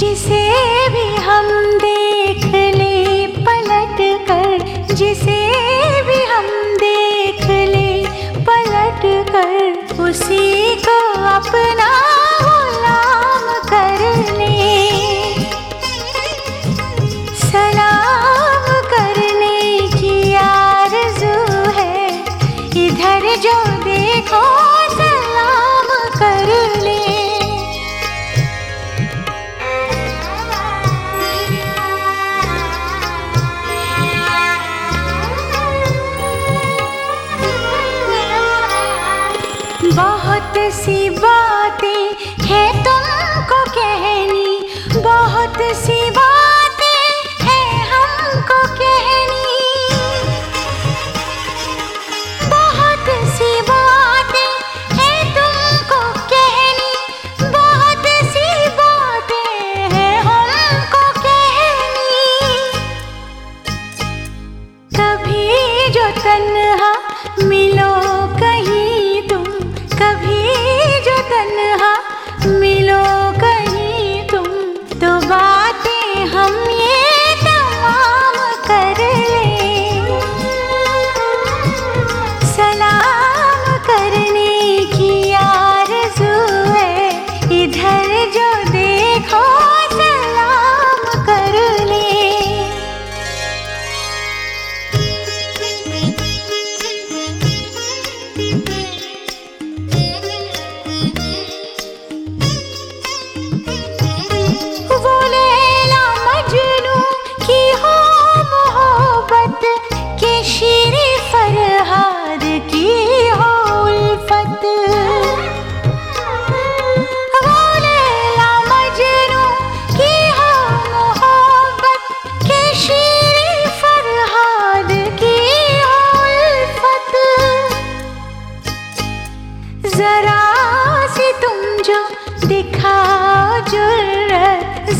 जिसे भी हम देख ले, पलट कर। जिसे भी हम देख ले, पलट कर। उसी को अपना गुलाम कर ले। सलाम करने की आरज़ू है। इधर जो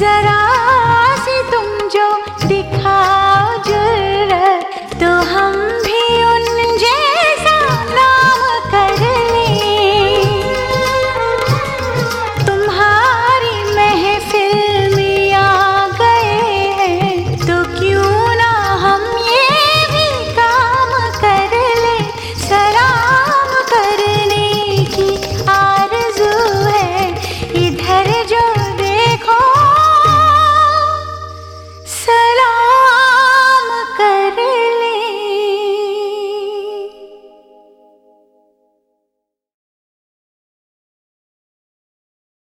जरा